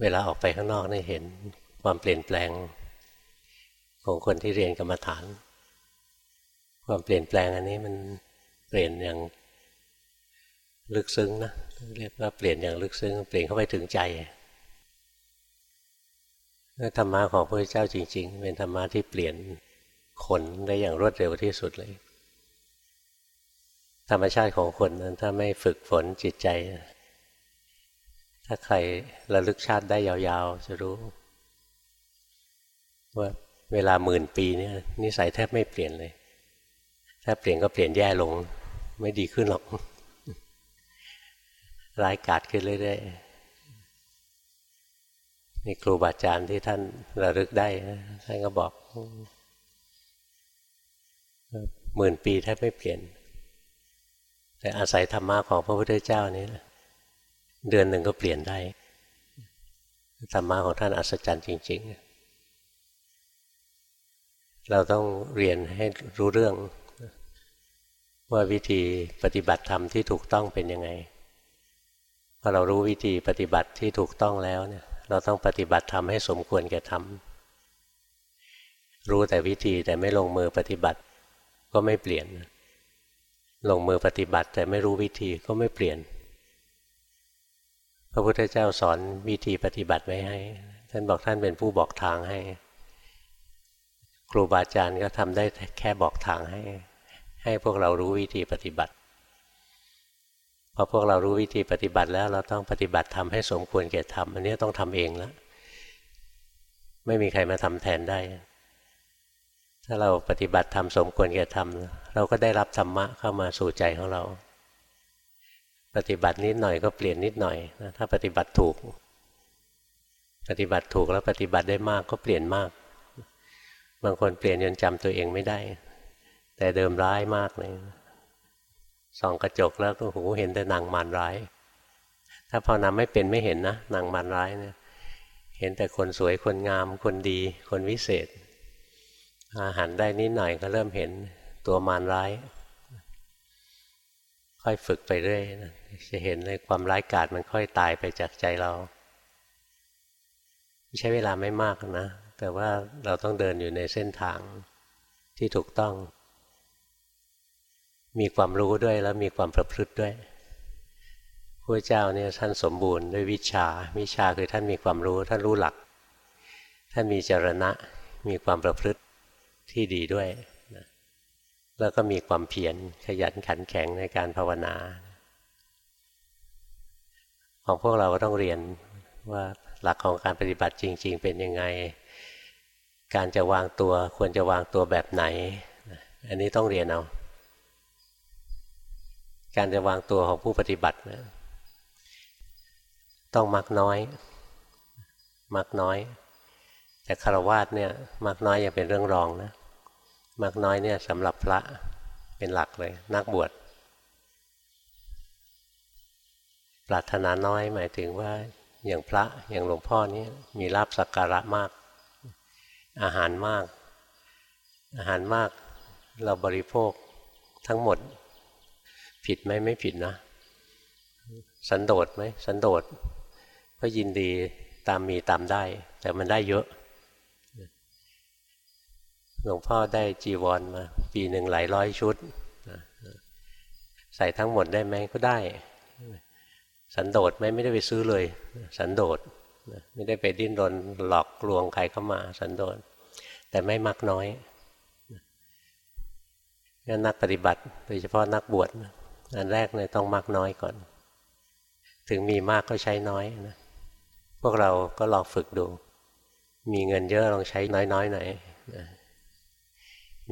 เวลาออกไปข้างนอกนี่เห็นความเปลี่ยนแปลงของคนที่เรียนกรรมฐาน ความเปลี่ยนแปลงอันนี้มันเปลี่ยนอย่างลึกซึ้งนะเรียกว่าเปลี่ยนอย่างลึกซึ้ง เปลี่ยนเข้าไปถึงใจธรรมะของพระเจ้าจริง ๆ เป็นธรรมะที่เปลี่ยนคนได้อย่างรวดเร็วที่สุดเลย ธรรมชาติของคนนั้นถ้าไม่ฝึกฝนจิตใจ ถ้าใครระลึกชาติได้ยาวๆ จะรู้ ว่าเวลาหมื่นปีเนี่ยนิสัยแทบไม่เปลี่ยนเลย ถ้าเปลี่ยนก็เปลี่ยนแย่ลง ไม่ดีขึ้นหรอก ร้ายกาจขึ้นเรื่อยๆนี่ครูบาอาจารย์ที่ท่านระลึกได้ท่านก็บอกหมื่นปีแทบไม่เปลี่ยน แต่อาศัยธรรมะของพระพุทธเจ้านี้ เดือนหนึ่งก็เปลี่ยนได้ธรรมะของท่านอัศจรรย์จริง ๆ เราต้องเรียนให้รู้เรื่อง ว่าวิธีปฏิบัติธรรมที่ถูกต้องเป็นยังไงพอเรารู้วิธีปฏิบัติที่ถูกต้องแล้วเนี่ย เราต้องปฏิบัติธรรมให้สมควรแก่ธรรมรู้แต่วิธีแต่ไม่ลงมือปฏิบัติก็ไม่เปลี่ยน ลงมือปฏิบัติแต่ไม่รู้วิธีก็ไม่เปลี่ยน ระพุทธเจ้าสอนวิธีปฏิบัติไว้ให้ ท่านบอกท่านเป็นผู้บอกทางให้ ครูบาอาจารย์ก็ทำได้แค่บอกทางให้ ให้พวกเรารู้วิธีปฏิบัติ พอพวกเรารู้วิธีปฏิบัติแล้วเราต้องปฏิบัติทำให้สมควรแก่ทำอันนี้ต้องทำเองแล้วไม่มีใครมาทำแทนได้ ถ้าเราปฏิบัติทำสมควรแก่ทำเราก็ได้รับธรรมะเข้ามาสู่ใจของเรา ปฏิบัตินิดหน่อยก็เปลี่ยนนิดหน่อยนะถ้าปฏิบัติถูก ปฏิบัติถูกแล้วปฏิบัติได้มากก็เปลี่ยนมาก บางคนเปลี่ยนจนจำตัวเองไม่ได้ แต่เดิมร้ายมากเลยส่องกระจกแล้วก็หูเห็นแต่นางมารร้าย ถ้าพอนำไม่เป็นไม่เห็นนะนางมารร้ายเนี่ยเห็นแต่คนสวยคนงาม คนดี คนวิเศษ อาหารได้นิดหน่อยก็เริ่มเห็นตัวมารร้าย ค่อยฝึกไปเรื่อยนะ จะเห็นเลยความร้ายกาจมันค่อยตายไปจากใจเรา ใช้เวลาไม่มากนะ แต่ว่าเราต้องเดินอยู่ในเส้นทางที่ถูกต้อง มีความรู้ด้วยแล้วมีความประพฤติด้วยพระเจ้าเนี่ยท่านสมบูรณ์ด้วยวิชา วิชาคือท่านมีความรู้ท่านรู้หลัก ท่านมีจรณะ มีความประพฤติที่ดีด้วย แล้วก็มีความเพียรขยันขันแข็งในการภาวนา ของพวกเราก็ต้องเรียนว่าหลักของการปฏิบัติจริง ๆ เป็นยังไง การจะวางตัวควรจะวางตัวแบบไหน อันนี้ต้องเรียนเอา การจะวางตัวของผู้ปฏิบัตินะต้องมักน้อย มักน้อย แต่คารวาสเนี่ยมากน้อยยังเป็นเรื่องรองนะมากน้อยเนี่ยสำหรับพระเป็นหลักเลย นักบวช ปรารถนาน้อยหมายถึงว่าอย่างพระอย่างหลวงพ่อนี่มีลาบสักการะมาก อาหารมาก อาหารมากเราบริโภคทั้งหมด ผิดไหมไม่ผิดนะ สันโดษไหมสันโดษก็ยินดีตามมีตามได้ แต่มันได้เยอะ หลวงพ่อได้จีวรมา ปีหนึ่งหลายร้อยชุด ใส่ทั้งหมดได้ไหมก็ได้ สันโดษไหมไม่ได้ไปซื้อเลย สันโดษไม่ได้ไปดิ้นรนหลอกลวงใครเข้ามาสันโดษแต่ไม่มักน้อยงั้นนักปฏิบัติ โดยเฉพาะนักบวชอันแรกเลยต้องมักน้อยก่อน ถึงมีมากก็ใช้น้อยนะพวกเราก็ลองฝึกดู มีเงินเยอะลองใช้น้อยๆหน่อย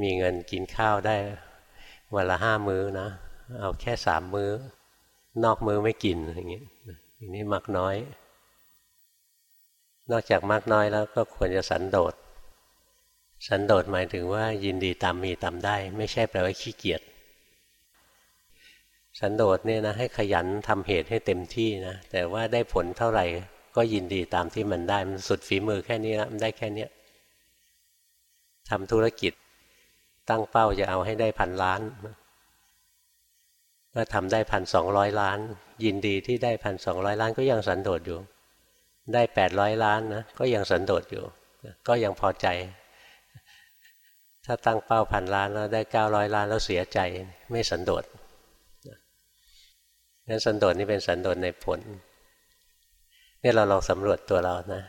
มีเงินกินข้าวได้วันละห้ามื้อนะ เอาแค่สามมื้อ นอกมือไม่กินอย่างนี้อันนี้มักน้อย นอกจากมากน้อยแล้วก็ควรจะสันโดษสันโดษหมายถึงว่ายินดีตามมีตามได้ ไม่ใช่แปลว่าขี้เกียจสันโดษเนี่ยนะให้ขยันทำเหตุให้เต็มที่นะแต่ว่าได้ผลเท่าไหร่ก็ยินดีตามที่มันได้มันสุดฝีมือแค่นี้ล้วมันได้แค่นี้ทำธุรกิจตั้งเป้าจะเอาให้ได้พันล้าน ก็ทำได้พันสองร้อยล้าน ยินดีที่ได้พันสองร้อยล้านก็ยังสันโดษอยู่ ได้แปดร้อยล้านนะก็ยังสันโดษอยู่ ก็ยังพอใจ ถ้าตั้งเป้าพันล้านแล้วได้เก้าร้อยล้านแล้วเสียใจไม่สันโดษนั้นสันโดษนี่เป็นสันโดษในผลนี่เราลองสำรวจตัวเรานะ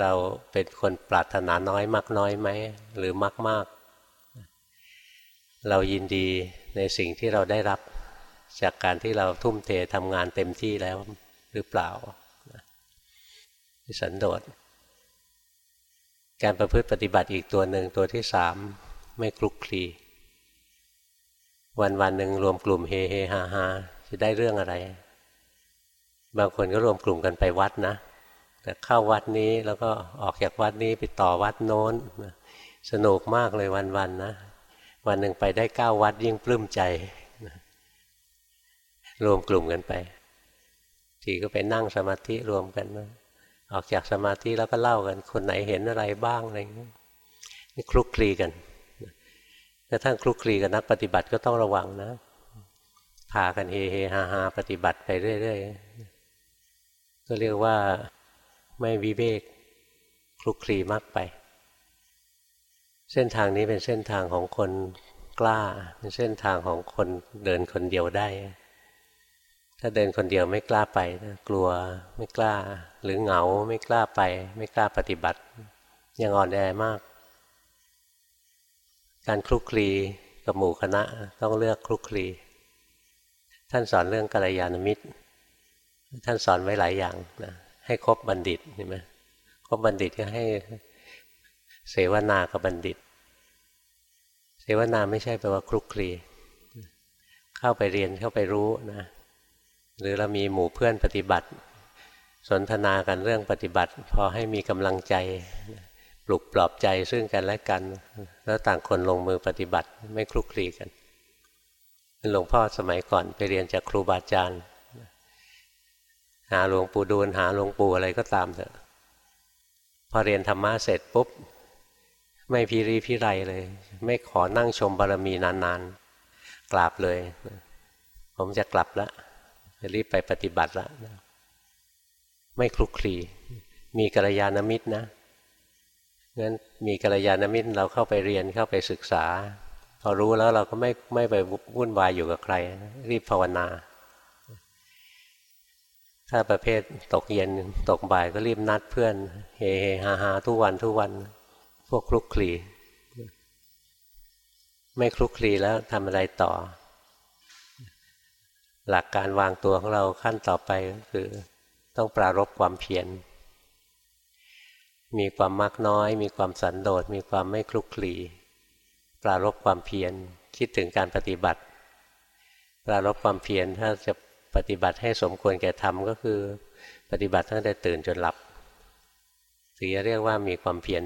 เราเป็นคนปรารถนาน้อยมากน้อยไหมหรือมากมากเรายินดีในสิ่งที่เราได้รับ จากการที่เราทุ่มเททำงานเต็มที่แล้วหรือเปล่าสันโดษการประพฤติปฏิบัติอีกตัวหนึ่งตัวที่สามไม่คลุกคลี วันวันหนึ่งรวมกลุ่มเฮเฮฮาฮาจะได้เรื่องอะไร บางคนก็รวมกลุ่มกันไปวัดนะแต่เข้าวัดนี้แล้วก็ออกจากวัดนี้ไปต่อวัดโน้น สนุกมากเลยวันๆนนะ วันหนึ่งไปได้เก้าวัดยิ่งปลื้มใจ รวมกลุ่มกันไป ทีก็ไปนั่งสมาธิรวมกันนะออกจากสมาธิแล้วก็เล่ากัน คนไหนเห็นอะไรบ้างอะไรอย่างนี้นี่คลุกคลีกันกระทั่งคลุกคลีกับนักปฏิบัติก็ต้องระวังนะพากันเฮเฮฮาฮาปฏิบัติไปเรื่อยๆก็เรียกว่าไม่วิเวกคลุกคลีมากไป เส้นทางนี้เป็นเส้นทางของคนกล้า เป็นเส้นทางของคนเดินคนเดียวได้ ถ้าเดินคนเดียวไม่กล้าไปนะกลัวไม่กล้า หรือเหงาไม่กล้าไป ไม่กล้าปฏิบัติ ยังอ่อนแอมาก การคลุกคลีกับหมู่คณะต้องเลือกคลุกคลีท่านสอนเรื่องกัลยาณมิตร ท่านสอนไว้หลายอย่างนะให้คบบัณฑิตเห็นไหมคบบัณฑิตก็ให้เสวนากับบัณฑิต เสวนาไม่ใช่แปลว่าคลุกคลี เข้าไปเรียนเข้าไปรู้นะ หรือเรามีหมู่เพื่อนปฏิบัติ สนทนากันเรื่องปฏิบัติ พอให้มีกำลังใจปลุกปลอบใจซึ่งกันและกัน แล้วต่างคนลงมือปฏิบัติไม่คลุกคลีกันหลวงพ่อสมัยก่อนไปเรียนจากครูบาอาจารย์หาหลวงปู่ดูลหาหลวงปู่อะไรก็ตามเถอะพอเรียนธรรมะเสร็จปุ๊บ ไม่พิรีพิไรเลย ไม่ขอนั่งชมบารมีนานๆกราบเลย ผมจะกลับแล้ว รีบไปปฏิบัติละไม่คลุกคลีมีกัลยาณมิตรนะงั้นมีกัลยาณมิตรเราเข้าไปเรียนเข้าไปศึกษา พอรู้แล้วเราก็ไม่ไม่ไปวุ่นวายอยู่กับใคร รีบภาวนา ถ้าประเภทตกเย็นตกบ่ายก็รีบนัดเพื่อน เฮเฮฮาฮาทุกวันทุกวัน พวกคลุกคลีไม่คลุกคลีแล้วทำอะไรต่อ หลักการวางตัวของเราขั้นต่อไปก็คือ ต้องปรารบความเพียรมีความมักน้อย มีความสันโดษมีความไม่คลุกคลีปรารบความเพียรคิดถึงการปฏิบัติ ปรารบความเพียรถ้าจะปฏิบัติให้สมควรแก่ธรรมก็คือ ปฏิบัติตั้งแต่ตื่นจนหลับถึงจะเรียกว่ามีความเพียร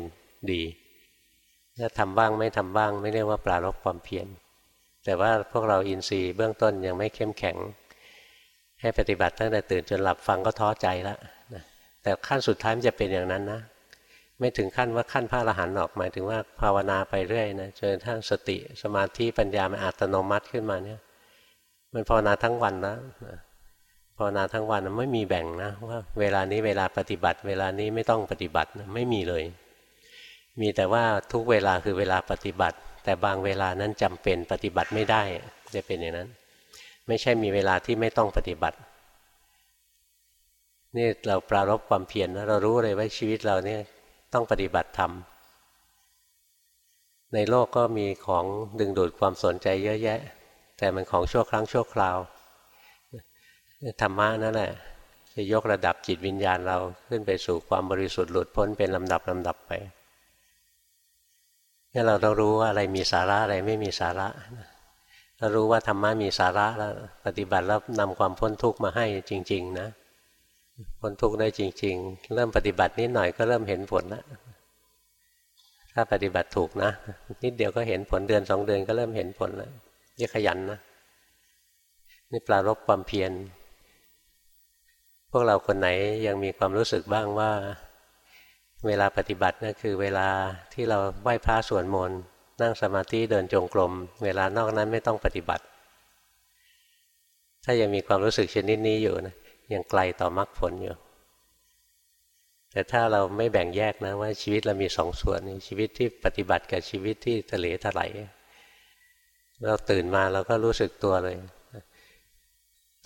ดี ถ้าทำบ้างไม่ทำบ้าง ไม่เรียกว่าปรารบความเพียร แต่ว่าพวกเราอินทรีย์เบื้องต้นยังไม่เข้มแข็ง ให้ปฏิบัติตั้งแต่ตื่นจนหลับฟังก็ท้อใจแล้วแต่ขั้นสุดท้ายมันจะเป็นอย่างนั้นนะ ไม่ถึงขั้นว่าขั้นพระอรหันต์ออกหมายถึงว่าภาวนาไปเรื่อยนะจนทั้งสติสมาธิปัญญามันอัตโนมัติขึ้นมาเนี่ย มันภาวนาทั้งวันนะภาวนาทั้งวันไม่มีแบ่งนะว่าเวลานี้เวลาปฏิบัติ เวลานี้ไม่ต้องปฏิบัตินะไม่มีเลย มีแต่ว่าทุกเวลาคือเวลาปฏิบัติ แต่บางเวลานั้นจำเป็นปฏิบัติไม่ได้จะเป็นอย่างนั้น ไม่ใช่มีเวลาที่ไม่ต้องปฏิบัตินี่เราปรารบความเพียรนะเรารู้เลยว่าชีวิตเราเนี่ยต้องปฏิบัติธรรมในโลกก็มีของดึงดูดความสนใจเยอะแยะ แต่มันของชั่วครั้งชั่วคราวธรรมะนั่นแหละจะยกระดับจิตวิญญาณเราขึ้นไปสู่ความบริสุทธิ์หลุดพ้นเป็นลำดับลำดับไป นี่เราต้องรู้ว่าอะไรมีสาระอะไรไม่มีสาระเรารู้ว่าธรรมะมีสาระแล้วปฏิบัติแล้วนำความพ้นทุกข์มาให้จริง ๆ นะพ้นทุกข์ได้จริง ๆ เริ่มปฏิบัตินิดหน่อยก็เริ่มเห็นผลแล้วถ้าปฏิบัติถูกนะ นิดเดียวก็เห็นผลเดือนสองเดือนก็เริ่มเห็นผลแล้วยิ่งขยันนะนี่ปลารบความเพียรพวกเราคนไหนยังมีความรู้สึกบ้างว่า เวลาปฏิบัตินั่นคือเวลาที่เราไหว้พระสวดมนต์นั่งสมาธิเดินจงกรม เวลานอกนั้นไม่ต้องปฏิบัติ ถ้ายังมีความรู้สึกชนิดนี้อยู่นะยังไกลต่อมรรคผลอยู่ แต่ถ้าเราไม่แบ่งแยกนะว่าชีวิตเรามีสองส่วนชีวิตที่ปฏิบัติกับชีวิตที่ทะเลทลายเราตื่นมาเราก็รู้สึกตัวเลย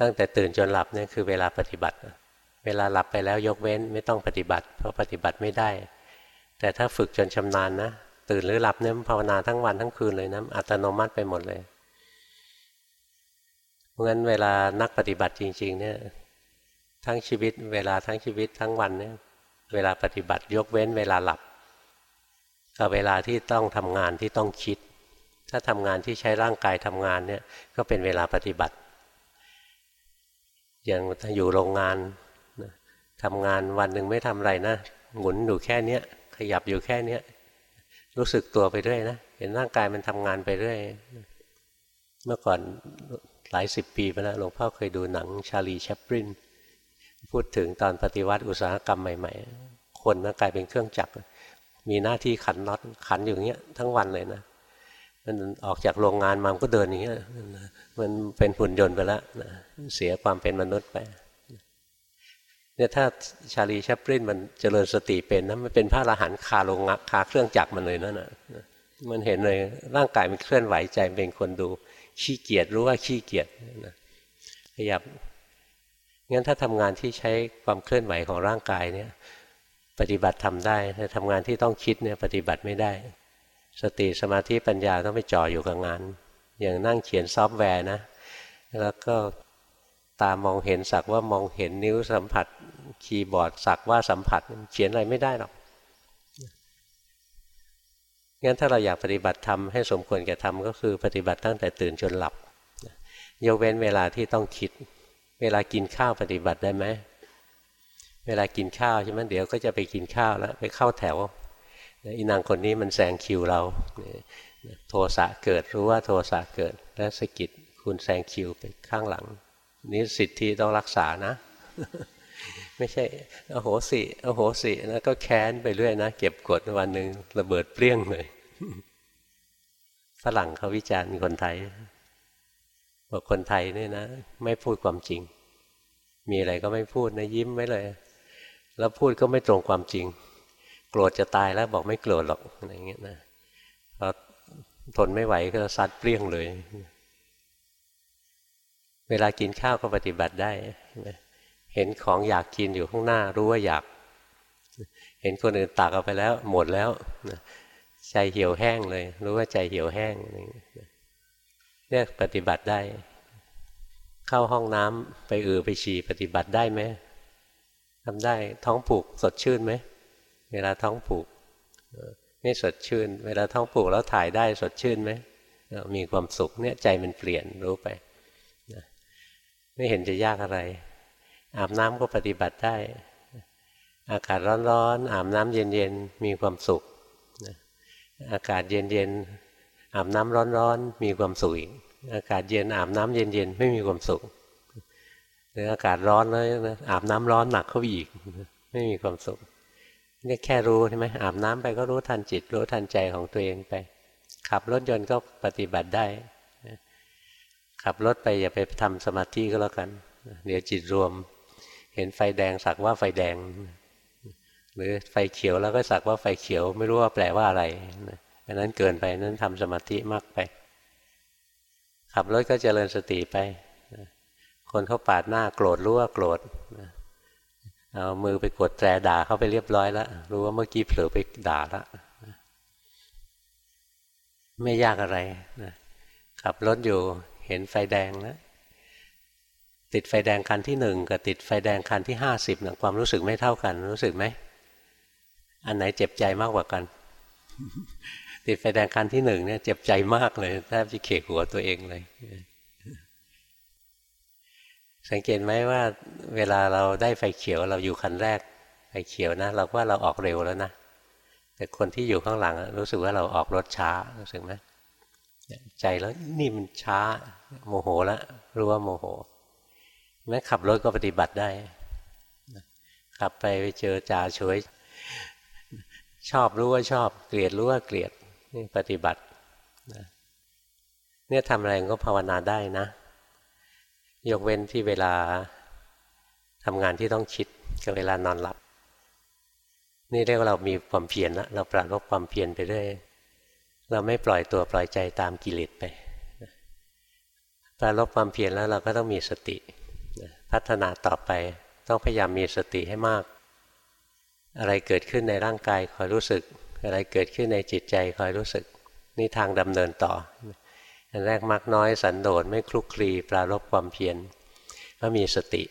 ตั้งแต่ตื่นจนหลับเนี่ยคือเวลาปฏิบัติ เวลาหลับไปแล้วยกเว้นไม่ต้องปฏิบัติ เพราะปฏิบัติไม่ได้ แต่ถ้าฝึกจนชำนาญนะตื่นหรือหลับเนี่ยภาวนาทั้งวันทั้งคืนเลยนะอัตโนมัติไปหมดเลย เพราะงั้นเวลานักปฏิบัติจริง ๆ เนี่ย ทั้งชีวิต เวลาทั้งชีวิตทั้งวันเนี่ย เวลาปฏิบัติยกเว้น เวลาหลับกับเวลาที่ต้องทำงานที่ต้องคิด ถ้าทำงานที่ใช้ร่างกายทำงานเนี่ยก็เป็นเวลาปฏิบัติ อย่างอยู่โรงงาน ทำงานวันหนึ่งไม่ทำอะไรนะหมุนอยู่แค่เนี้ย ขยับอยู่แค่เนี้ย รู้สึกตัวไปเรื่อยนะเห็นร่างกายมันทำงานไปเรื่อยเมื่อก่อนหลายสิบปีมาแล้วหลวงพ่อเคยดูหนังชาลีแชปรินพูดถึงตอนปฏิวัติอุตสาหกรรมใหม่ ๆ คนมันกลายเป็นเครื่องจักร มีหน้าที่ขันน็อตขันอย่างเงี้ยทั้งวันเลยนะมันออกจากโรงงานมามันก็เดินอย่างเงี้ยมันเป็นหุ่นยนต์ไปแล้วเสียความเป็นมนุษย์ไป เนี่ยถ้าชาลีแชปรินมันเจริญสติเป็นนะมันเป็นพระอรหันต์คาลงคาเครื่องจักรมันเลยนั่นนะมันเห็นเลยร่างกายมันเคลื่อนไหวใจเป็นคนดู ขี้เกียจรู้ว่าขี้เกียจขยับงั้นถ้าทำงานที่ใช้ความเคลื่อนไหวของร่างกายเนี่ยปฏิบัติทำได้แต่ทำงานที่ต้องคิดเนี่ยปฏิบัติไม่ได้ สติสมาธิปัญญาต้องไปจ่ออยู่กับงาน อย่างนั่งเขียนซอฟต์แวร์นะ แล้วก็ ตามองเห็นสักว่ามองเห็นนิ้วสัมผัสคีย์บอร์ดสักว่าสัมผัสเขียนอะไรไม่ได้หรอกงั้นถ้าเราอยากปฏิบัติธรรมให้สมควรแก่ธรรมก็คือปฏิบัติตั้งแต่ตื่นจนหลับยกเว้นเวลาที่ต้องคิด เวลากินข้าวปฏิบัติได้ไหมเวลากินข้าวใช่ไหมเดี๋ยวก็จะไปกินข้าวแล้วไปเข้าแถวอีนางคนนี้มันแซงคิวเรา โทสะเกิดรู้ว่าโทสะเกิดแล้วสกิดคุณแซงคิวไปข้างหลัง นี้สิทธิต้องรักษานะ ไม่ใช่โอโหสิโอโหสิแล้วก็แค้นไปเรื่อยนะเก็บกดวันหนึ่งระเบิดเปรี้ยงเลยฝรั่งเขาวิจารณ์คนไทยบอกคนไทยเนี่ยนะ ไม่พูดความจริง มีอะไรก็ไม่พูดนะยิ้มไว้เลย แล้วพูดก็ไม่ตรงความจริง โกรธจะตายแล้วบอกไม่โกรธหรอกอะไรเงี้ยนะพอทนไม่ไหวก็ซัดเปรี้ยงเลย เวลากินข้าวก็ปฏิบัติได้ เห็นของอยากกินอยู่ข้างหน้ารู้ว่าอยาก เห็นคนอื่นตักเอาไปแล้ว หมดแล้วใจเหี่ยวแห้งเลย รู้ว่าใจเหี่ยวแห้งเนี่ยปฏิบัติได้ เข้าห้องน้ำไปอือไปฉี่ปฏิบัติได้ไหมทำได้ท้องผูกสดชื่นไหมเวลาท้องผูกไม่สดชื่น เวลาท้องผูกแล้วถ่ายได้สดชื่นไหมมีความสุขเนี่ยใจมันเปลี่ยนรู้ไป ไม่เห็นจะยากอะไร อาบน้ำก็ปฏิบัติได้ อากาศร้อนๆอาบน้ำเย็นๆมีความสุข อากาศเย็นๆอาบน้ำร้อนๆมีความสุขอีกอากาศเย็นอาบน้ำเย็นๆไม่มีความสุขหรืออากาศร้อนเลยนะอาบน้ำร้อนหนักเข้าอีก ไม่มีความสุขนี่แค่รู้ใช่ไหมอาบน้ำไปก็รู้ทันจิต รู้ทันใจของตัวเองไป ขับรถยนต์ก็ปฏิบัติได้ ขับรถไปอย่าไปทำสมาธิก็แล้วกัน เดี๋ยวจิตรวม เห็นไฟแดงสักว่าไฟแดง หรือไฟเขียวแล้วก็สักว่าไฟเขียว ไม่รู้ว่าแปลว่าอะไรอันนั้นเกินไปนั้นทำสมาธิมากไป ขับรถก็เจริญสติไป คนเขาปาดหน้าโกรธรู้ว่าโกรธเอามือไปกดแตรด่าเขาไปเรียบร้อยแล้วรู้ว่าเมื่อกี้เผลอไปด่าล้วไม่ยากอะไรนะขับรถอยู่ เห็นไฟแดงแล้วติดไฟแดงคันที่หนึ่งกับติดไฟแดงคันที่ห้าสิบนะความรู้สึกไม่เท่ากัน รู้สึกไหมอันไหนเจ็บใจมากกว่ากัน ติดไฟแดงคันที่หนึ่งเนี่ยเจ็บใจมากเลยแทบจะเขกหัวตัวเองเลย สังเกตไหมว่า เวลาเราได้ไฟเขียวเราอยู่คันแรก ไฟเขียวนะ เราว่าเราออกเร็วแล้วนะแต่คนที่อยู่ข้างหลังรู้สึกว่าเราออกรถช้ารู้สึกไหม ใจแล้วนี่มันช้า โมโหแล้วรู้ว่าโมโหแม้ขับรถก็ปฏิบัติได้ขับไปไปเจอจ่าช่วยชอบรู้ว่าชอบ เกลียดรู้ว่าเกลียดนี่ปฏิบัติเนี่ยทำอะไรก็ภาวนาได้นะ ยกเว้นที่เวลาทำงานที่ต้องคิดกับเวลานอนหลับ นี่เรียกว่าเรามีความเพียรแล้วเราปราลบความเพียรไปเรื่อย เราไม่ปล่อยตัวปล่อยใจตามกิเลสไปปราลบความเพียรแล้วเราก็ต้องมีสติ พัฒนาต่อไปต้องพยายามมีสติให้มาก อะไรเกิดขึ้นในร่างกายคอยรู้สึก อะไรเกิดขึ้นในจิตใจคอยรู้สึก นี่ทางดำเนินต่ออันแรกมักน้อยสันโดษไม่คลุกคลีปรารบความเพียรก็มีสติ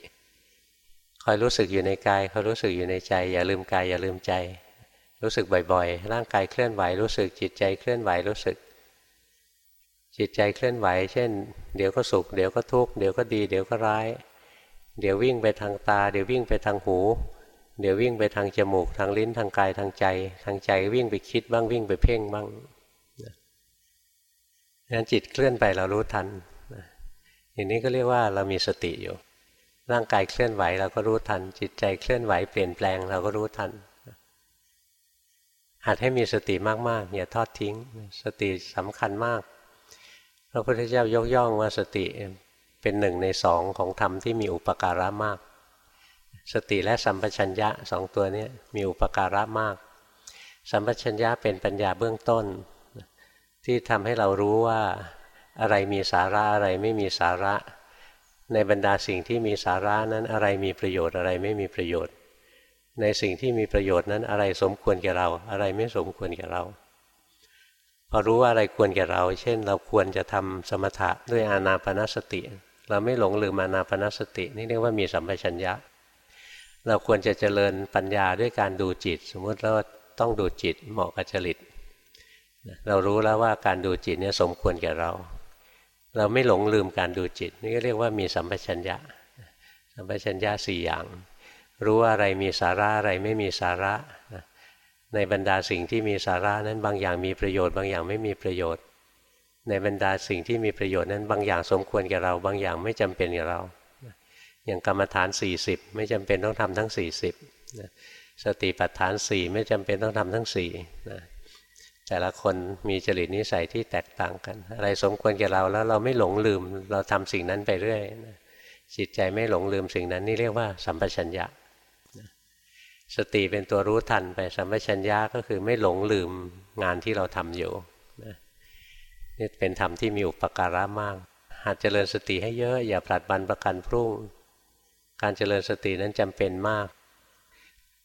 คอยรู้สึกอยู่ในกายคอยรู้สึกอยู่ในใจ อย่าลืมกายอย่าลืมใจ รู้สึกบ่อยๆ ร่างกายเคลื่อนไหวรู้สึกจิตใจเคลื่อนไหวรู้สึก จิตใจเคลื่อนไหว เช่น เดี๋ยวก็สุข เดี๋ยวก็ทุกข์เดี๋ยวก็ดี เดี๋ยวก็ร้าย เดี๋ยววิ่งไปทางตา เดี๋ยววิ่งไปทางหู เดี๋ยววิ่งไปทางจมูก ทางลิ้นทางกายทางใจ ทางใจวิ่งไปคิดบ้างวิ่งไปเพ่งบ้างงั้นจิตเคลื่อนไปเรารู้ทันอย่างนี้ก็เรียกว่าเรามีสติอยู่ ร่างกายเคลื่อนไหวเราก็รู้ทัน จิตใจเคลื่อนไหวเปลี่ยนแปลงเราก็รู้ทัน หัดให้มีสติมากๆอย่าทอดทิ้ง สติสำคัญมาก พระพุทธเจ้ายกย่องว่าสติเป็นหนึ่งในสองของธรรมที่มีอุปการะมาก สติและสัมปชัญญะสองตัวนี้มีอุปการะมาก สัมปชัญญะเป็นปัญญาเบื้องต้น ที่ทำให้เรารู้ว่าอะไรมีสาระอะไรไม่มีสาระ ในบรรดาสิ่งที่มีสาระนั้นอะไรมีประโยชน์อะไรไม่มีประโยชน์ ในสิ่งที่มีประโยชน์นั้นอะไรสมควรแก่เรา อะไรไม่สมควรแก่เรา พอรู้ว่าอะไรควรแก่เรา เช่น เราควรจะทำสมถะด้วยอานาปนสติ เราไม่หลงลืมอานาปนสติ นี่เรียกว่ามีสัมปชัญญะ เราควรจะเจริญปัญญาด้วยการดูจิต สมมติเราต้องดูจิตเหมาะกับจริต เรารู้แล้วว่าการดูจิตเนี่ยสมควรแก่เรา เราไม่หลงลืมการดูจิต นี่ก็เรียกว่ามีสัมปชัญญะ สัมปชัญญะสี่อย่าง รู้ว่าอะไรมีสาระอะไรไม่มีสาระในบรรดาสิ่งที่มีสาระนั้นบางอย่างมีประโยชน์ บางอย่างไม่มีประโยชน์ ในบรรดาสิ่งที่มีประโยชน์นั้น บางอย่างสมควรแก่เรา บางอย่างไม่จำเป็นแก่เรา อย่างกรรมฐาน 40 ไม่จำเป็นต้องทำทั้ง 40สติปัฏฐาน 4 ไม่จำเป็นต้องทำทั้ง4นะแต่ละคนมีจริตนิสัยที่แตกต่างกัน อะไรสมควรแก่เราแล้วเราไม่หลงลืมเราทำสิ่งนั้นไปเรื่อยจิตใจไม่หลงลืมสิ่งนั้นนี่เรียกว่าสัมปชัญญะ สติเป็นตัวรู้ทันไปสัมปชัญญะก็คือไม่หลงลืมงานที่เราทำอยู่นี่เป็นธรรมที่มีอุปการะมากหากเจริญสติให้เยอะอย่าผลัดบันประกันพรุ่ง การเจริญสตินั้นจำเป็นมาก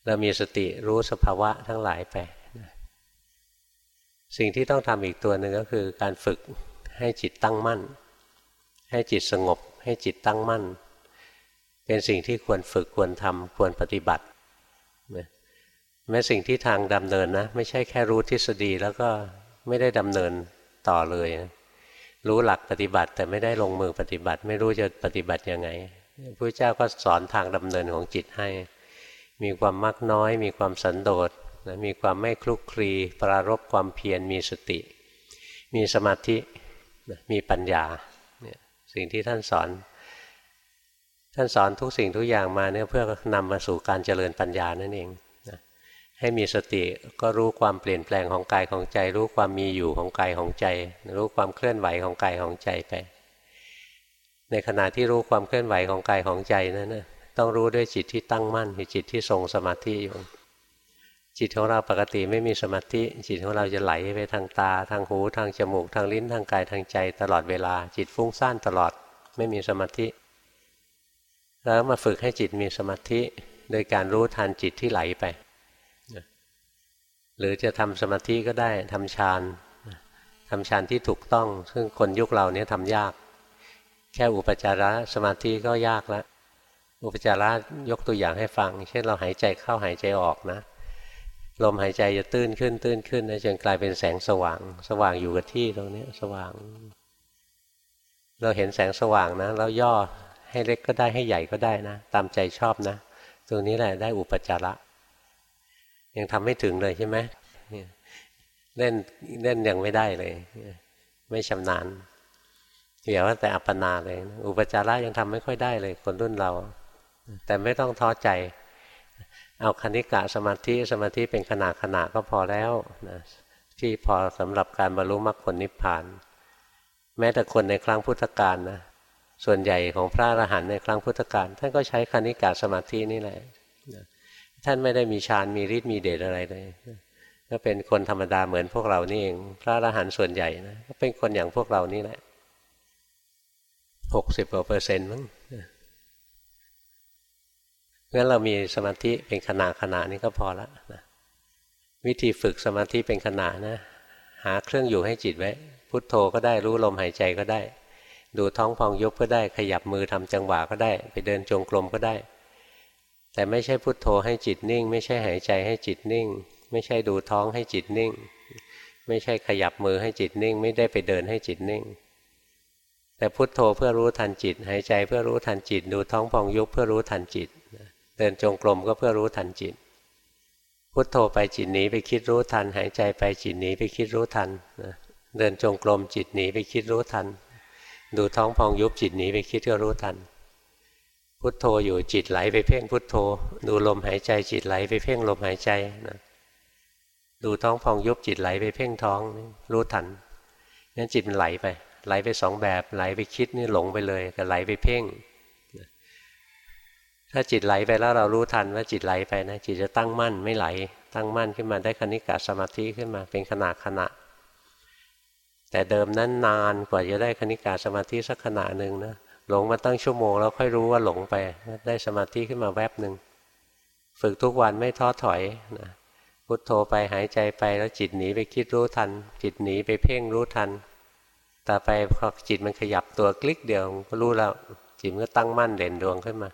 เรามีสติรู้สภาวะทั้งหลายไปสิ่งที่ต้องทำอีกตัวหนึ่งก็คือการฝึกให้จิตตั้งมั่น ให้จิตสงบ ให้จิตตั้งมั่น เป็นสิ่งที่ควรฝึกควรทำควรปฏิบัติ แม้สิ่งที่ทางดำเนินนะไม่ใช่แค่รู้ทฤษฎีแล้วก็ไม่ได้ดำเนินต่อเลยรู้หลักปฏิบัติแต่ไม่ได้ลงมือปฏิบัติ ไม่รู้จะปฏิบัติยังไงพระเจ้าก็สอนทางดำเนินของจิตให้ มีความมักน้อย มีความสันโดษนะมีความไม่คลุกคลีปรารบความเพียรมีสติ มีสมาธิมีปัญญาเนี่ยสิ่งที่ท่านสอน ท่านสอนทุกสิ่งทุกอย่างมาเนี่ยเพื่อนำมาสู่การเจริญปัญญานั่นเองนะให้มีสติก็รู้ความเปลี่ยนแปลงของกายของใจ รู้ความมีอยู่ของกายของใจ รู้ความเคลื่อนไหวของกายของใจไป ในขณะที่รู้ความเคลื่อนไหวของกายของใจนั้นนะต้องรู้ด้วยจิตที่ตั้งมั่นคือจิตที่ทรงสมาธิอยู่จิตของเราปกติไม่มีสมาธิ จิตของเราจะไหลไปทางตา ทางหู ทางจมูก ทางลิ้น ทางกาย ทางใจ ตลอดเวลา จิตฟุ้งซ่านตลอด ไม่มีสมาธิ แล้วมาฝึกให้จิตมีสมาธิโดยการรู้ทันจิตที่ไหลไป หรือจะทำสมาธิก็ได้ทำฌานทำฌานที่ถูกต้อง ซึ่งคนยุคเราเนี้ยทำยาก แค่อุปจาระสมาธิก็ยากแล้วอุปจาระยกตัวอย่างให้ฟัง เช่นเราหายใจเข้าหายใจออกนะ ลมหายใจจะตื้นขึ้นตื้นขึ้นนะจนกลายเป็นแสงสว่าง สว่างอยู่กับที่ตรงนี้สว่าง เราเห็นแสงสว่างนะ แล้วย่อ ให้เล็กก็ได้ให้ใหญ่ก็ได้นะ ตามใจชอบนะ ตรงนี้แหละได้อุปจาระ ยังทำไม่ถึงเลยใช่ไหมเล่นเล่นยังไม่ได้เลย ไม่ชำนาญเดี๋ยว่าแต่อัปปนาเลย อุปจาระยังทำไม่ค่อยได้เลย คนรุ่นเรา แต่ไม่ต้องท้อใจ เอาคณิกะสมาธิสมาธิเป็นขนาดขนาดก็พอแล้วนะที่พอสำหรับการบรรลุมรรคผลนิพพาน แม้แต่คนในครั้งพุทธกาลนะ ส่วนใหญ่ของพระอรหันต์ในครั้งพุทธกาลท่านก็ใช้คณิกะสมาธินี่แหละท่านไม่ได้มีฌานมีฤทธิ์มีเดชอะไรเลยก็เป็นคนธรรมดาเหมือนพวกเรานี่เอง พระอรหันต์ส่วนใหญ่นะก็เป็นคนอย่างพวกเรานี่แหละหกสิบกว่าเปอร์เซ็นต์มั้งงั้นเรามีสมาธิเป็นขณะขณะนี้ก็พอละนะวิธีฝึกสมาธิเป็นขณะนะ หาเครื่องอยู่ให้จิตไว้ พุทโธก็ได้รู้ลมหายใจก็ได้ ดูท้องพองยุบก็ได้ ขยับมือทำจังหวะก็ได้ ไปเดินจงกรมก็ได้ แต่ไม่ใช่พุทโธให้จิตนิ่ง ไม่ใช่หายใจให้จิตนิ่ง ไม่ใช่ดูท้องให้จิตนิ่ง ไม่ใช่ขยับมือให้จิตนิ่ง ไม่ได้ไปเดินให้จิตนิ่ง แต่พุทโธเพื่อรู้ทันจิต หายใจเพื่อรู้ทันจิต ดูท้องพองยุบเพื่อรู้ทันจิต เดินจงกรมก็เพื่อรู้ทันจิต พุทโธไปจิตหนีไปคิดรู้ทัน หายใจไปจิตหนีไปคิดรู้ทันเดินจงกรมจิตหนีไปคิดรู้ทัน ดูท้องพองยุบจิตหนีไปคิดก็รู้ทัน พุทโธอยู่จิตไหลไปเพ่งพุทโธ ดูลมหายใจจิตไหลไปเพ่งลมหายใจนะดูท้องพองยุบจิตไหลไปเพ่งท้องรู้ทันงั้นจิตมันไหลไป ไหลไปสองแบบไหลไปคิดนี่หลงไปเลยกับไหลไปเพ่งถ้าจิตไหลไปแล้วเรารู้ทันว่าจิตไหลไปนะจิตจะตั้งมั่นไม่ไหล ตั้งมั่นขึ้นมาได้คณิกาสมาธิขึ้นมาเป็นขณะขณะ แต่เดิมนั้นนานกว่าจะได้คณิกาสมาธิสักขณะหนึ่งนะหลงมาตั้งชั่วโมงแล้วค่อยรู้ว่าหลงไป ได้สมาธิขึ้นมาแวบหนึ่งฝึกทุกวันไม่ท้อถอยนะพุทโธไปหายใจไปแล้วจิตหนีไปคิดรู้ทัน จิตหนีไปเพ่งรู้ทันต่อไปพอจิตมันขยับตัวคลิกเดียวก็รู้แล้วจิตก็ตั้งมั่นเด่นดวงขึ้นมา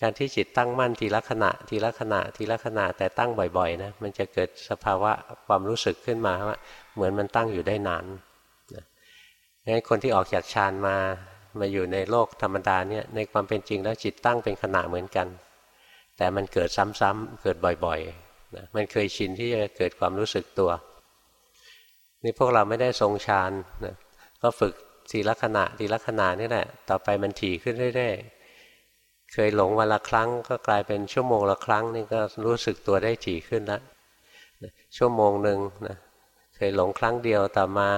การที่จิตตั้งมั่นทีละขณะ ทีละขณะ ทีละขณะแต่ตั้งบ่อยๆนะมันจะเกิดสภาวะความรู้สึกขึ้นมาว่า เหมือนมันตั้งอยู่ได้นานงั้นคนที่ออกจากฌานมามาอยู่ในโลกธรรมดาเนี่ยในความเป็นจริงแล้วจิตตั้งเป็นขณะเหมือนกัน แต่มันเกิดซ้ำๆเกิดบ่อยๆนะมันเคยชินที่จะเกิดความรู้สึกตัว นี่พวกเราไม่ได้ทรงฌานนะก็ฝึกทีละขณะทีละขณะนี่แหละ ต่อไปมันถี่ขึ้นเรื่อยๆเคยหลงวันละครั้ง ก็กลายเป็นชั่วโมงละครั้งนี่ก็รู้สึกตัวได้ถี่ขึ้นแล้วชั่วโมงหนึ่งนะ เคยหลงครั้งเดียวต่อมา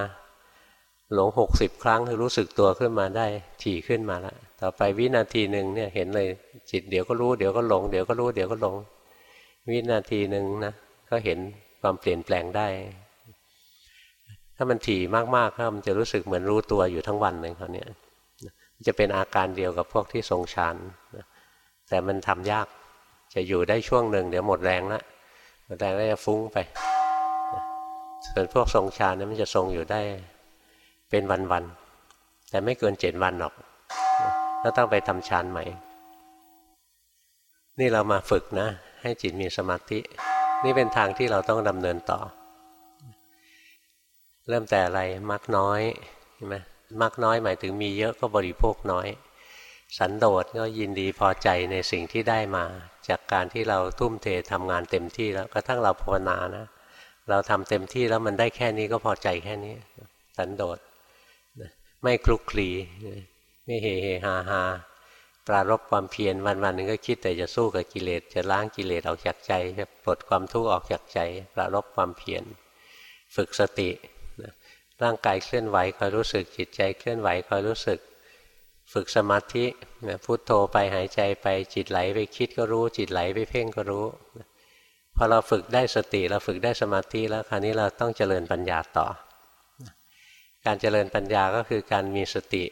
หลงหกสิบครั้งรู้สึกตัวขึ้นมาได้ถี่ขึ้นมาแล้วต่อไปวินาทีหนึ่งเนี่ยเห็นเลยจิตเดี๋ยวก็รู้เดี๋ยวก็หลงเดี๋ยวก็รู้เดี๋ยวก็หลง วินาทีหนึ่งนะก็เห็นความเปลี่ยนแปลงได้ ถ้ามันถี่มากๆครับมันจะรู้สึกเหมือนรู้ตัวอยู่ทั้งวันเลยคราวนี้จะเป็นอาการเดียวกับพวกที่ทรงฌานแต่มันทำยาก จะอยู่ได้ช่วงหนึ่งเดี๋ยวหมดแรงละหมดแรงแล้วจะฟุ้งไป ส่วนพวกทรงฌานนี่มันจะทรงอยู่ได้เป็นวันๆแต่ไม่เกินเจ็ดวันหรอกแล้วต้องไปทำฌานใหม่ นี่เรามาฝึกนะ ให้จิตมีสมาธิ นี่เป็นทางที่เราต้องดำเนินต่อ เริ่มแต่อะไรมักน้อยใช่ไหมมากน้อยหมายถึงมีเยอะก็บริโภคน้อย สันโดษก็ยินดีพอใจในสิ่งที่ได้มา จากการที่เราทุ่มเททำงานเต็มที่แล้วกระทั่งเราภาวนานะ เราทำเต็มที่แล้วมันได้แค่นี้ก็พอใจแค่นี้ สันโดษไม่คลุกคลีไม่เฮเฮฮาฮาปรารบความเพียรวันวันหนึ่งก็คิดแต่จะสู้กับกิเลสจะล้างกิเลสออกจากใจจะปลดความทุกข์ออกจากใจ ปรารบความเพียรฝึกสติร่างกายเคลื่อนไหวคอยรู้สึกจิตใจเคลื่อนไหวคอยรู้สึก ฝึกสมาธิพุโทโธไปหายใจไปจิตไหลไปคิดก็รู้ จิตไหลไปเพ่งก็รู้ พอเราฝึกได้สติเราฝึกได้สมาธิแล้วคราวนี้เราต้องเจริญปัญญาต่อ การเจริญปัญญาก็คือการมีสติ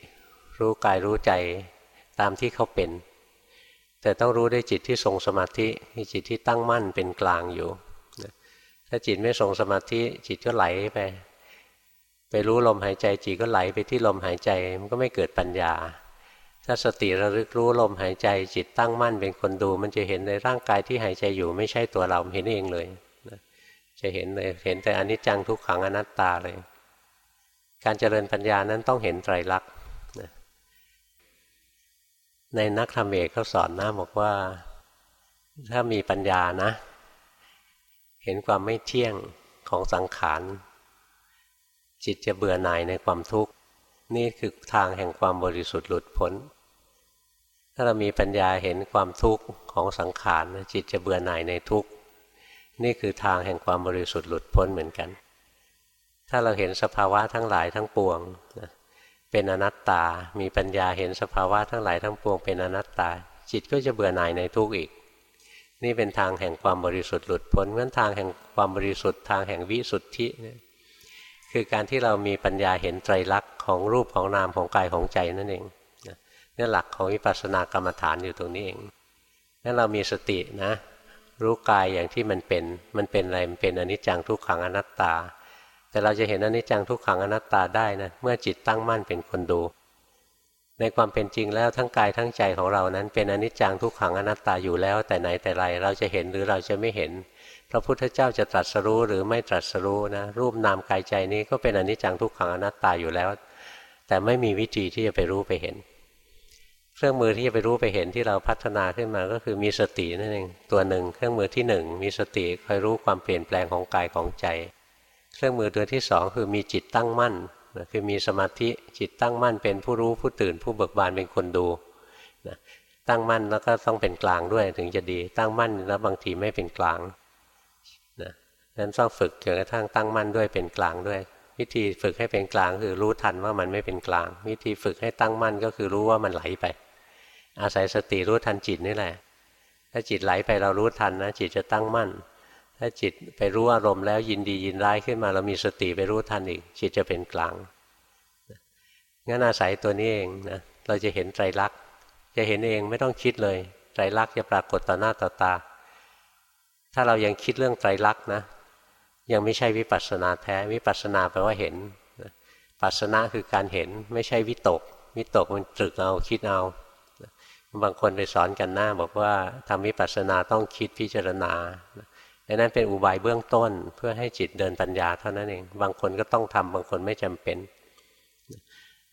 รู้กายรู้ใจตามที่เขาเป็น แต่ต้องรู้ด้วยจิตที่ทรงสมาธิมีจิตที่ตั้งมั่นเป็นกลางอยู่ ถ้าจิตไม่ทรงสมาธิจิตก็ไหลไป ไปรู้ลมหายใจจิตก็ไหลไปที่ลมหายใจมันก็ไม่เกิดปัญญา ถ้าสติระลึกรู้ลมหายใจจิตตั้งมั่นเป็นคนดูมันจะเห็นในร่างกายที่หายใจอยู่ไม่ใช่ตัวเราเห็นเองเลยจะเห็นเลยเห็นแต่อนิจจังทุกขังอนัตตาเลย การเจริญปัญญานั้นต้องเห็นไตรลักษณ์ในนักธรรมเอกเขาสอนนะบอกว่า ถ้ามีปัญญานะ เห็นความไม่เที่ยงของสังขารจิตจะเบื่อหน่ายในความทุกข์ นี่คือทางแห่งความบริสุทธิ์หลุดพ้น ถ้าเรามีปัญญาเห็นความทุกข์ของสังขารจิตจะเบื่อหน่ายในทุกข์ นี่คือทางแห่งความบริสุทธิ์หลุดพ้นเหมือนกัน ถ้าเราเห็นสภาวะทั้งหลายทั้งปวงเป็นอนัตตา มีปัญญาเห็นสภาวะทั้งหลายทั้งปวง เป็นอนัตตา จิตก็จะเบื่อหน่ายในทุกข์อีก นี่เป็นทางแห่งความบริสุทธิ์หลุดพ้นงั้นทางแห่งความบริสุทธิ์ทางแห่งวิสุทธิเนี่ยคือการที่เรามีปัญญาเห็นไตรลักษณ์ของรูปของนามของกายของใจนั่นเอง นี่หลักของวิปัสสนากรรมฐานอยู่ตรงนี้เองงั้นเรามีสตินะ รู้กายอย่างที่มันเป็น มันเป็นอะไร มันเป็นอนิจจังทุกขังอนัตตา แต่เราจะเห็นอนิจจังทุกขังอนัตตาได้นะ เมื่อจิตตั้งมั่นเป็นคนดู ในความเป็นจริงแล้วทั้งกายทั้งใจของเรานั้น เป็นอนิจจังทุกขังอนัตตาอยู่แล้ว แต่ไหนแต่ไรเราจะเห็นหรือเราจะไม่เห็น พระพุทธเจ้าจะตรัสรู้หรือไม่ตรัสรู้นะ รูปนามกายใจนี้ก็เป็นอนิจจังทุกขังอนัตตาอยู่แล้ว แต่ไม่มีวิธีที่จะไปรู้ไปเห็น เครื่องมือที่จะไปรู้ไปเห็นที่เราพัฒนาขึ้นมาก็คือมีสตินั่นเองตัวหนึ่ง เครื่องมือที่หนึ่งมีสติคอยรู้ความเปลี่ยนแปลงของกายของใจ เครื่องมือตัวที่สองคือมีจิตตั้งมั่นคือมีสมาธิจิตตั้งมั่นเป็นผู้รู้ผู้ตื่นผู้เบิกบานเป็นคนดูนะตั้งมั่นแล้วก็ต้องเป็นกลางด้วยถึงจะดี ตั้งมั่นแล้วบางทีไม่เป็นกลางนะนั้นต้องฝึกจนกระทั่งตั้งมั่นด้วยเป็นกลางด้วย วิธีฝึกให้เป็นกลางคือรู้ทันว่ามันไม่เป็นกลาง วิธีฝึกให้ตั้งมั่นก็คือรู้ว่ามันไหลไป อาศัยสติรู้ทันจิตนี่แหละ ถ้าจิตไหลไปเรารู้ทันนะจิตจะตั้งมั่น ถ้าจิตไปรู้อารมณ์แล้วยินดียินร้ายขึ้นมา เรามีสติไปรู้ทันอีก จิตจะเป็นกลางงั้นอาศัยตัวนี้เองนะเราจะเห็นไตรลักษณ์จะเห็นเองไม่ต้องคิดเลยไตรลักษณ์จะปรากฏต่อหน้าต่อตา ถ้าเรายังคิดเรื่องไตรลักษณ์นะ ยังไม่ใช่วิปัสสนาแท้ วิปัสสนาแปลว่าเห็นปัสสนาคือการเห็นไม่ใช่วิตก วิตกมันตรึกเอาคิดเอา บางคนไปสอนกันหน้าบอกว่าทำวิปัสสนาต้องคิดพิจารณาดังนั้นเป็นอุบายเบื้องต้นเพื่อให้จิตเดินปัญญาเท่านั้นเอง บางคนก็ต้องทำบางคนไม่จำเป็น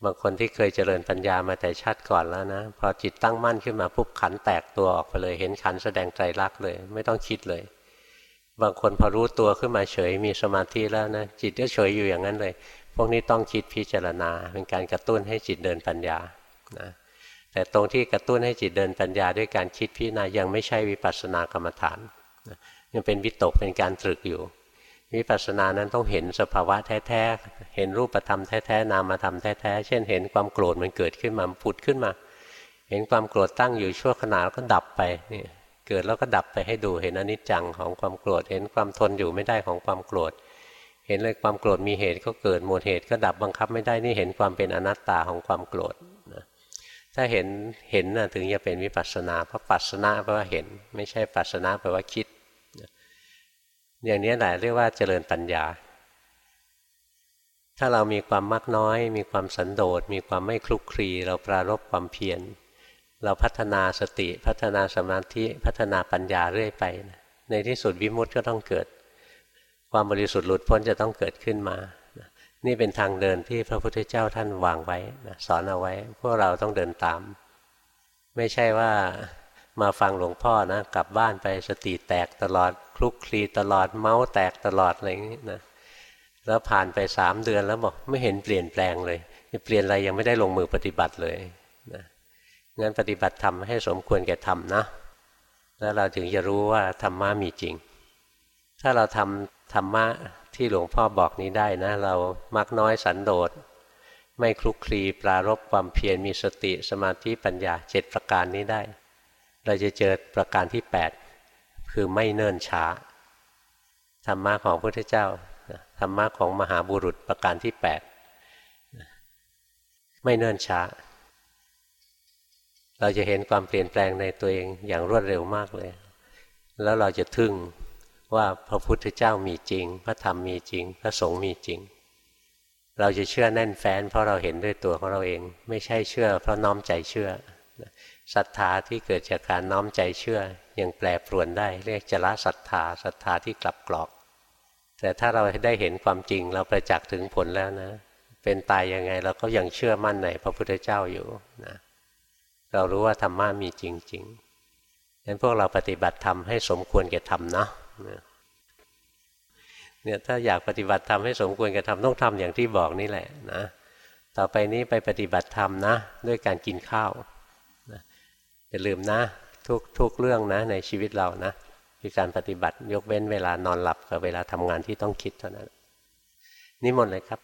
บางคนที่เคยเจริญปัญญามาแต่ชาติก่อนแล้วนะ พอจิตตั้งมั่นขึ้นมาปุ๊บขันแตกตัวออกไปเลย เห็นขันแสดงใจรักเลย ไม่ต้องคิดเลย บางคนพอรู้ตัวขึ้นมาเฉยมีสมาธิแล้วนะจิตก็เฉยอยู่อย่างนั้นเลย พวกนี้ต้องคิดพิจารณา เป็นการกระตุ้นให้จิตเดินปัญญานะแต่ตรงที่กระตุ้นให้จิตเดินปัญญาด้วยการคิดพิจารณายังไม่ใช่วิปัสสนากรรมฐานยังเป็นวิตกเป็นการตรึกอยู่ วิปัสสนานั้นต้องเห็นสภาวะแท้ๆเห็นรูปธรรมแท้ๆนามธรรมแท้ๆเช่น เห็นความโกรธมันเกิดขึ้นมาผุดขึ้นมา เห็นความโกรธตั้งอยู่ชั่วขณะแล้วก็ดับไปนี่ เกิดแล้วก็ดับไปให้ดูเห็นอนิจจังของความโกรธ เห็นความทนอยู่ไม่ได้ของความโกรธ เห็นเลยความโกรธมีเหตุก็เกิดหมดเหตุก็ดับบังคับไม่ได้นี่เห็นความเป็นอนัตตาของความโกรธถ้าเห็นเห็นนะถึงจะเป็นวิปัสสนาเพราะปัสสนาแปลว่าเห็น ไม่ใช่ปัสสนาแปลว่าคิดอย่างนี้แหละเรียกว่าเจริญปัญญา ถ้าเรามีความมากน้อย มีความสันโดษมีความไม่คลุกคลีเราปรารบความเพียร เราพัฒนาสติพัฒนาสมาธิพัฒนาปัญญาเรื่อยไปในที่สุดวิมุตติก็ต้องเกิด ความบริสุทธิ์หลุดพ้นจะต้องเกิดขึ้นมานี่เป็นทางเดินที่พระพุทธเจ้าท่านวางไว้นะสอนเอาไว้ พวกเราต้องเดินตาม ไม่ใช่ว่ามาฟังหลวงพ่อนะกลับบ้านไปสติแตกตลอดคลุกคลีตลอดเมาส์แตกตลอดอะไรอย่างนี้นะแล้วผ่านไปสามเดือนแล้วบอกไม่เห็นเปลี่ยนแปลงเลยเปลี่ยนอะไรยังไม่ได้ลงมือปฏิบัติเลยนะ งั้นปฏิบัติธรรมให้สมควรแก่ธรรมนะ แล้วเราถึงจะรู้ว่าธรรมะมีจริง ถ้าเราทำธรรมะที่หลวงพ่อบอกนี้ได้นะ เรามักน้อยสันโดษ ไม่คลุกคลีปรารบความเพียรมีสติสมาธิปัญญาเจ็ดประการนี้ได้ เราจะเจอประการที่แปดคือไม่เนิ่นช้า ธรรมะของพระพุทธเจ้าธรรมะของมหาบุรุษประการที่แปดไม่เนิ่นช้า เราจะเห็นความเปลี่ยนแปลงในตัวเองอย่างรวดเร็วมากเลย แล้วเราจะทึ่งว่าพระพุทธเจ้ามีจริง พระธรรมมีจริง พระสงฆ์มีจริง เราจะเชื่อแน่นแฟ้นเพราะเราเห็นด้วยตัวของเราเอง ไม่ใช่เชื่อ เพราะน้อมใจเชื่อศรัทธาที่เกิดจากการน้อมใจเชื่อยังแปรปรวนได้ เรียกจละศรัทธาศรัทธาที่กลับกรอก แต่ถ้าเราได้เห็นความจริงเราประจักษ์ถึงผลแล้วนะ เป็นตายยังไงเราก็ยังเชื่อมั่นในพระพุทธเจ้าอยู่นะ เรารู้ว่าธรรมะมีจริงๆงั้นพวกเราปฏิบัติธรรมให้สมควรแก่ธรรมนะเนี่ยถ้าอยากปฏิบัติธรรมให้สมควรแก่ธระทำต้องทำอย่างที่บอกนี่แหละนะต่อไปนี้ไปปฏิบัติธรรมนะ ด้วยการกินข้าวนะอย่าลืมนะ ทุกทุกเรื่องนะ ในชีวิตเรานะคือการปฏิบัติยกเว้นเวลานอนหลับกับเวลาทำงานที่ต้องคิดเท่านั้นนิมนต์เลยครับ